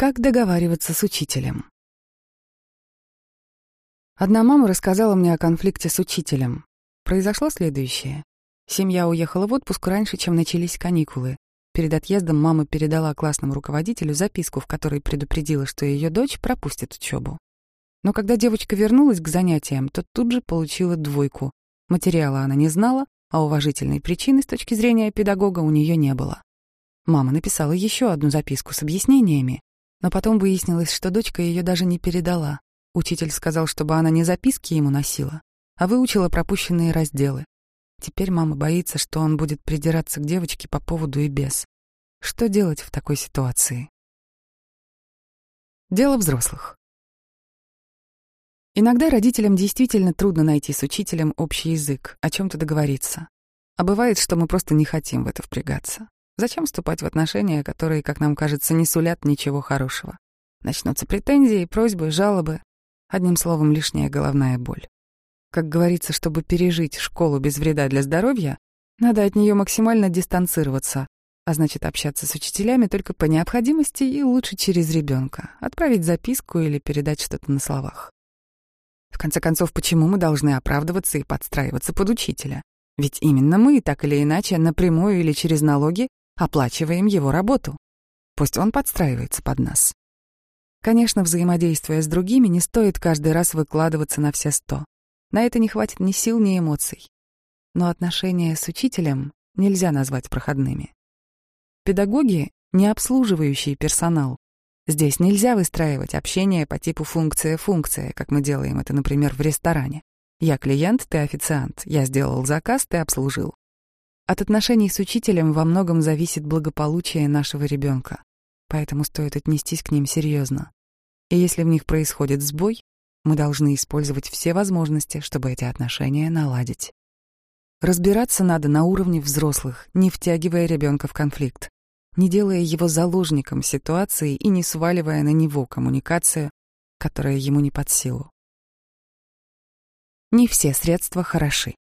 Как договариваться с учителем? Одна мама рассказала мне о конфликте с учителем. Произошло следующее. Семья уехала в отпуск раньше, чем начались каникулы. Перед отъездом мама передала классному руководителю записку, в которой предупредила, что ее дочь пропустит учебу. Но когда девочка вернулась к занятиям, то тут же получила двойку. Материала она не знала, а уважительной причины с точки зрения педагога у нее не было. Мама написала еще одну записку с объяснениями, но потом выяснилось, что дочка ее даже не передала. Учитель сказал, чтобы она не записки ему носила, а выучила пропущенные разделы. Теперь мама боится, что он будет придираться к девочке по поводу и без. Что делать в такой ситуации? Дело взрослых. Иногда родителям действительно трудно найти с учителем общий язык, о чем-то договориться. А бывает, что мы просто не хотим в это впрягаться. Зачем вступать в отношения, которые, как нам кажется, не сулят ничего хорошего? Начнутся претензии, просьбы, жалобы. Одним словом, лишняя головная боль. Как говорится, чтобы пережить школу без вреда для здоровья, надо от нее максимально дистанцироваться, а значит, общаться с учителями только по необходимости и лучше через ребенка, отправить записку или передать что-то на словах. В конце концов, почему мы должны оправдываться и подстраиваться под учителя? Ведь именно мы, так или иначе, напрямую или через налоги, оплачиваем его работу. Пусть он подстраивается под нас. Конечно, взаимодействуя с другими, не стоит каждый раз выкладываться на все сто. На это не хватит ни сил, ни эмоций. Но отношения с учителем нельзя назвать проходными. Педагоги — не обслуживающий персонал. Здесь нельзя выстраивать общение по типу функция-функция, как мы делаем это, например, в ресторане. Я клиент, ты официант, я сделал заказ, ты обслужил. От отношений с учителем во многом зависит благополучие нашего ребенка, поэтому стоит отнестись к ним серьезно. И если в них происходит сбой, мы должны использовать все возможности, чтобы эти отношения наладить. Разбираться надо на уровне взрослых, не втягивая ребенка в конфликт, не делая его заложником ситуации и не сваливая на него коммуникацию, которая ему не под силу. Не все средства хороши.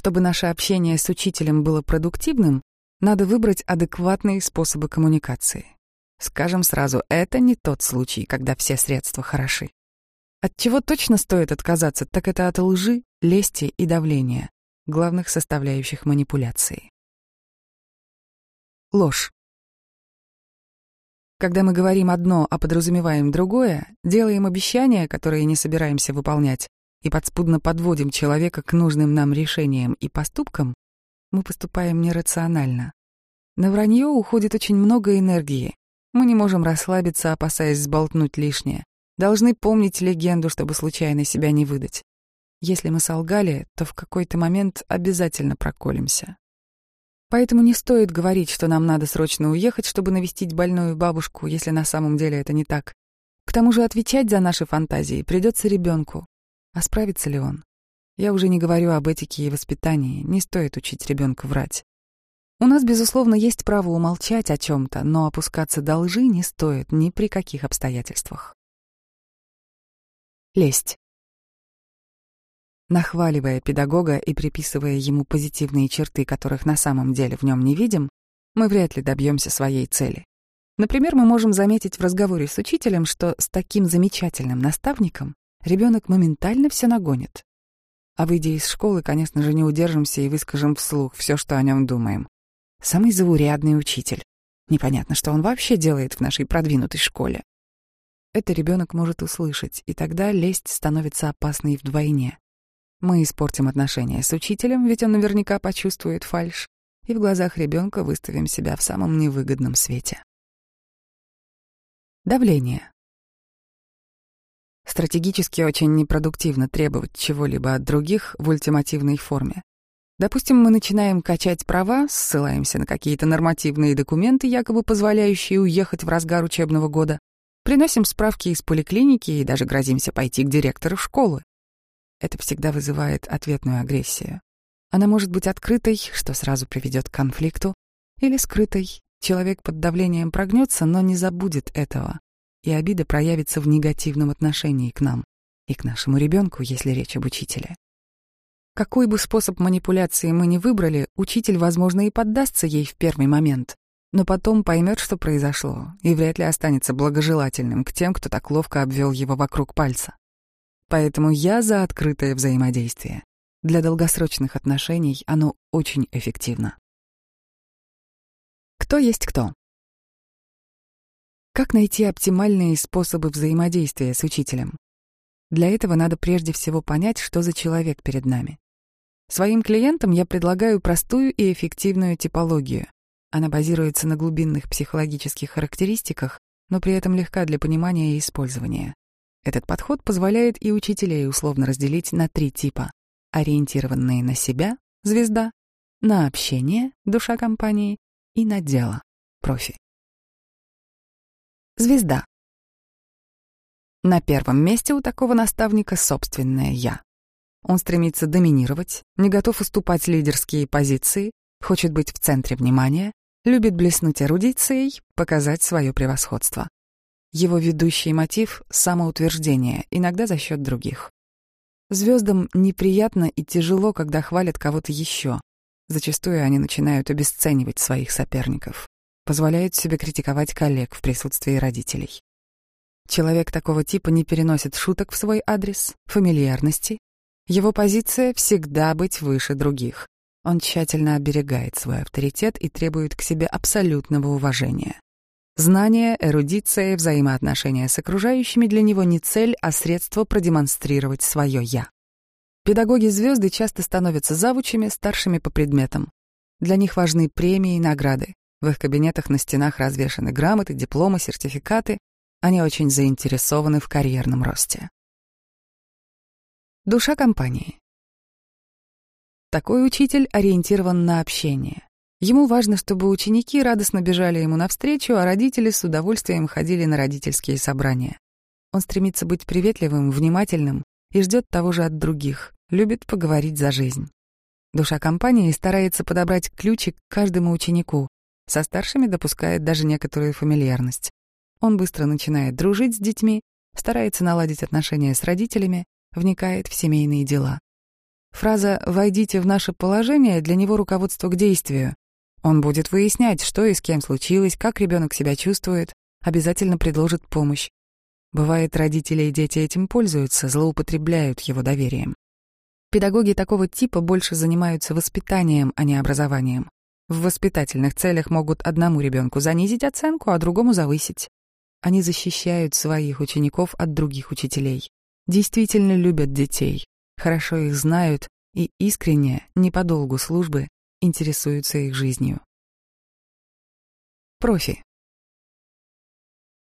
Чтобы наше общение с учителем было продуктивным, надо выбрать адекватные способы коммуникации. Скажем сразу, это не тот случай, когда все средства хороши. От чего точно стоит отказаться, так это от лжи, лести и давления, главных составляющих манипуляции. Ложь. Когда мы говорим одно, а подразумеваем другое, делаем обещания, которые не собираемся выполнять, и подспудно подводим человека к нужным нам решениям и поступкам, мы поступаем нерационально. На вранье уходит очень много энергии. Мы не можем расслабиться, опасаясь сболтнуть лишнее. Должны помнить легенду, чтобы случайно себя не выдать. Если мы солгали, то в какой-то момент обязательно проколемся. Поэтому не стоит говорить, что нам надо срочно уехать, чтобы навестить больную бабушку, если на самом деле это не так. К тому же отвечать за наши фантазии придется ребенку. А справится ли он? Я уже не говорю об этике и воспитании, не стоит учить ребенка врать. У нас, безусловно, есть право умолчать о чем-то, но опускаться до лжи не стоит ни при каких обстоятельствах. Лесть. Нахваливая педагога и приписывая ему позитивные черты, которых на самом деле в нем не видим, мы вряд ли добьемся своей цели. Например, мы можем заметить в разговоре с учителем, что с таким замечательным наставником ребенок моментально все нагонит. А выйдя из школы, конечно же, не удержимся и выскажем вслух все, что о нем думаем. Самый заурядный учитель. Непонятно, что он вообще делает в нашей продвинутой школе. Это ребенок может услышать, и тогда лесть становится опасной вдвойне. Мы испортим отношения с учителем, ведь он наверняка почувствует фальшь, и в глазах ребенка выставим себя в самом невыгодном свете. Давление. Стратегически очень непродуктивно требовать чего-либо от других в ультимативной форме. Допустим, мы начинаем качать права, ссылаемся на какие-то нормативные документы, якобы позволяющие уехать в разгар учебного года, приносим справки из поликлиники и даже грозимся пойти к директору школы. Это всегда вызывает ответную агрессию. Она может быть открытой, что сразу приведет к конфликту, или скрытой. Человек под давлением прогнется, но не забудет этого и обида проявится в негативном отношении к нам и к нашему ребенку, если речь об учителе. Какой бы способ манипуляции мы ни выбрали, учитель, возможно, и поддастся ей в первый момент. но потом поймет, что произошло, и вряд ли останется благожелательным к тем, кто так ловко обвел его вокруг пальца. Поэтому я за открытое взаимодействие. Для долгосрочных отношений оно очень эффективно. Кто есть кто? Как найти оптимальные способы взаимодействия с учителем? Для этого надо прежде всего понять, что за человек перед нами. Своим клиентам я предлагаю простую и эффективную типологию. Она базируется на глубинных психологических характеристиках, но при этом легка для понимания и использования. Этот подход позволяет и учителей условно разделить на три типа. Ориентированные на себя — звезда, на общение — душа компании и на дело — профи. Звезда. На первом месте у такого наставника собственное «я». Он стремится доминировать, не готов уступать лидерские позиции, хочет быть в центре внимания, любит блеснуть эрудицией, показать свое превосходство. Его ведущий мотив — самоутверждение, иногда за счет других. Звездам неприятно и тяжело, когда хвалят кого-то еще. Зачастую они начинают обесценивать своих соперников, позволяют себе критиковать коллег в присутствии родителей. Человек такого типа не переносит шуток в свой адрес, фамильярности, его позиция — всегда быть выше других. Он тщательно оберегает свой авторитет и требует к себе абсолютного уважения. Знания, эрудиция, взаимоотношения с окружающими для него не цель, а средство продемонстрировать свое «я». Педагоги звезды часто становятся завучами, старшими по предметам. Для них важны премии и награды. В их кабинетах на стенах развешаны грамоты, дипломы, сертификаты. Они очень заинтересованы в карьерном росте. Душа компании. Такой учитель ориентирован на общение. Ему важно, чтобы ученики радостно бежали ему навстречу, а родители с удовольствием ходили на родительские собрания. Он стремится быть приветливым, внимательным и ждет того же от других, любит поговорить за жизнь. Душа компании старается подобрать ключик к каждому ученику, со старшими допускает даже некоторую фамильярность. Он быстро начинает дружить с детьми, старается наладить отношения с родителями, вникает в семейные дела. Фраза «войдите в наше положение» для него руководство к действию. Он будет выяснять, что и с кем случилось, как ребенок себя чувствует, обязательно предложит помощь. Бывает, родители и дети этим пользуются, злоупотребляют его доверием. Педагоги такого типа больше занимаются воспитанием, а не образованием. В воспитательных целях могут одному ребенку занизить оценку, а другому завысить. Они защищают своих учеников от других учителей действительно любят детей, хорошо их знают и искренне, не по долгу службы, интересуются их жизнью. Профи.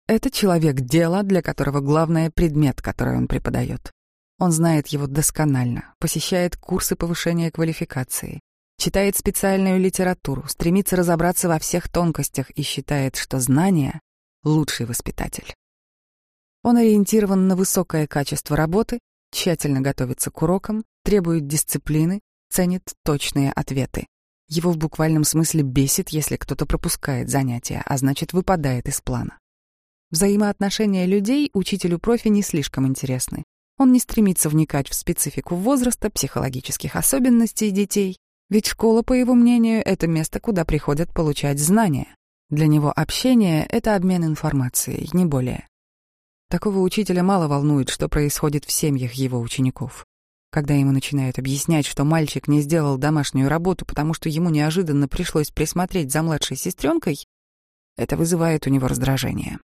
Это человек дела, для которого главное — предмет, который он преподает. Он знает его досконально, посещает курсы повышения квалификации, читает специальную литературу, стремится разобраться во всех тонкостях и считает, что знание — лучший воспитатель. Он ориентирован на высокое качество работы, тщательно готовится к урокам, требует дисциплины, ценит точные ответы. Его в буквальном смысле бесит, если кто-то пропускает занятия, а значит, выпадает из плана. Взаимоотношения людей учителю профи не слишком интересны. Он не стремится вникать в специфику возраста, психологических особенностей детей, ведь школа, по его мнению, это место, куда приходят получать знания. Для него общение — это обмен информацией, не более. Такого учителя мало волнует, что происходит в семьях его учеников. Когда ему начинают объяснять, что мальчик не сделал домашнюю работу, потому что ему неожиданно пришлось присмотреть за младшей сестренкой, это вызывает у него раздражение.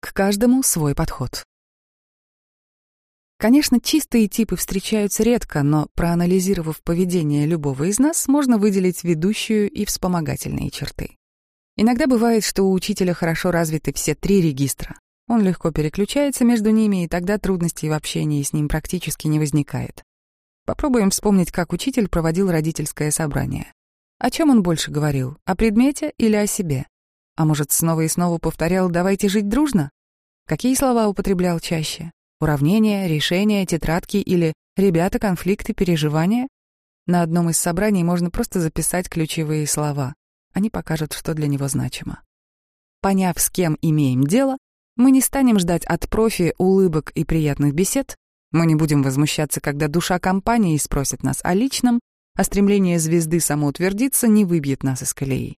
К каждому свой подход. Конечно, чистые типы встречаются редко, но проанализировав поведение любого из нас, можно выделить ведущую и вспомогательные черты. Иногда бывает, что у учителя хорошо развиты все три регистра. Он легко переключается между ними, и тогда трудностей в общении с ним практически не возникает. Попробуем вспомнить, как учитель проводил родительское собрание. О чем он больше говорил, о предмете или о себе? А может, снова и снова повторял «давайте жить дружно»? Какие слова употреблял чаще? Уравнения, решения, тетрадки или «ребята, конфликты, переживания»? На одном из собраний можно просто записать ключевые слова. Они покажут, что для него значимо. Поняв, с кем имеем дело, мы не станем ждать от профи улыбок и приятных бесед, мы не будем возмущаться, когда душа компании спросит нас о личном, а стремление звезды самоутвердиться не выбьет нас из колеи.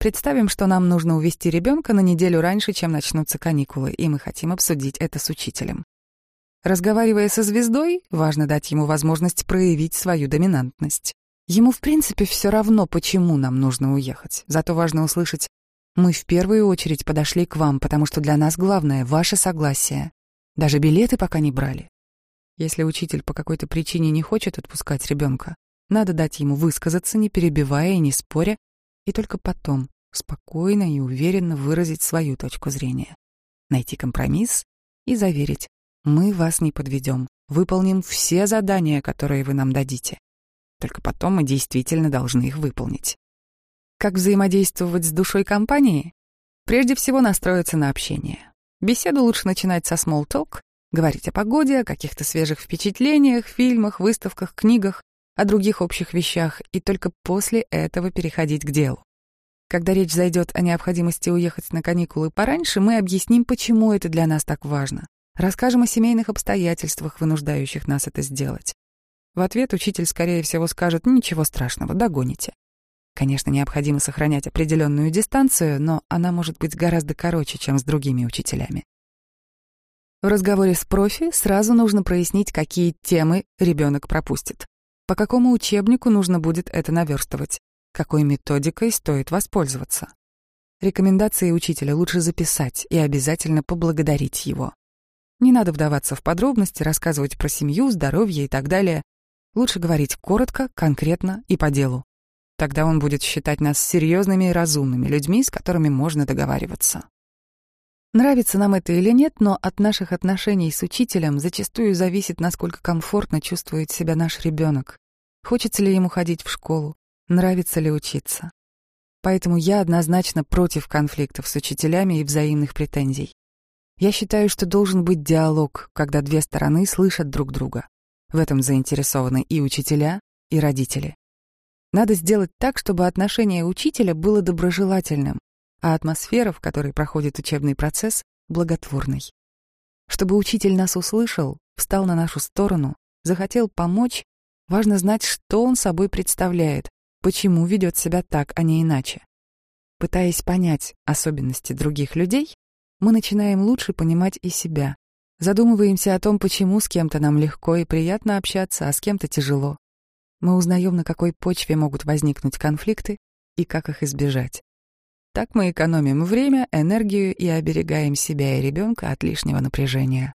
Представим, что нам нужно увести ребенка на неделю раньше, чем начнутся каникулы, и мы хотим обсудить это с учителем. Разговаривая со звездой, важно дать ему возможность проявить свою доминантность. Ему, в принципе, все равно, почему нам нужно уехать. Зато важно услышать «Мы в первую очередь подошли к вам, потому что для нас главное — ваше согласие. Даже билеты пока не брали». Если учитель по какой-то причине не хочет отпускать ребенка, надо дать ему высказаться, не перебивая и не споря, и только потом спокойно и уверенно выразить свою точку зрения, найти компромисс и заверить, мы вас не подведем, выполним все задания, которые вы нам дадите. Только потом мы действительно должны их выполнить. Как взаимодействовать с душой компании? Прежде всего настроиться на общение. Беседу лучше начинать со small talk, говорить о погоде, о каких-то свежих впечатлениях, фильмах, выставках, книгах, о других общих вещах, и только после этого переходить к делу. Когда речь зайдет о необходимости уехать на каникулы пораньше, мы объясним, почему это для нас так важно. Расскажем о семейных обстоятельствах, вынуждающих нас это сделать. В ответ учитель, скорее всего, скажет «Ничего страшного, догоните». Конечно, необходимо сохранять определенную дистанцию, но она может быть гораздо короче, чем с другими учителями. В разговоре с профи сразу нужно прояснить, какие темы ребенок пропустит. По какому учебнику нужно будет это наверстывать какой методикой стоит воспользоваться. Рекомендации учителя лучше записать и обязательно поблагодарить его. Не надо вдаваться в подробности, рассказывать про семью, здоровье и так далее. Лучше говорить коротко, конкретно и по делу. Тогда он будет считать нас серьезными и разумными людьми, с которыми можно договариваться. Нравится нам это или нет, но от наших отношений с учителем зачастую зависит, насколько комфортно чувствует себя наш ребенок. Хочется ли ему ходить в школу, нравится ли учиться. Поэтому я однозначно против конфликтов с учителями и взаимных претензий. Я считаю, что должен быть диалог, когда две стороны слышат друг друга. В этом заинтересованы и учителя, и родители. Надо сделать так, чтобы отношение учителя было доброжелательным, а атмосфера, в которой проходит учебный процесс, благотворной. Чтобы учитель нас услышал, встал на нашу сторону, захотел помочь, важно знать, что он собой представляет, почему ведет себя так, а не иначе. Пытаясь понять особенности других людей, мы начинаем лучше понимать и себя. Задумываемся о том, почему с кем-то нам легко и приятно общаться, а с кем-то тяжело. Мы узнаем, на какой почве могут возникнуть конфликты и как их избежать. Так мы экономим время, энергию и оберегаем себя и ребенка от лишнего напряжения.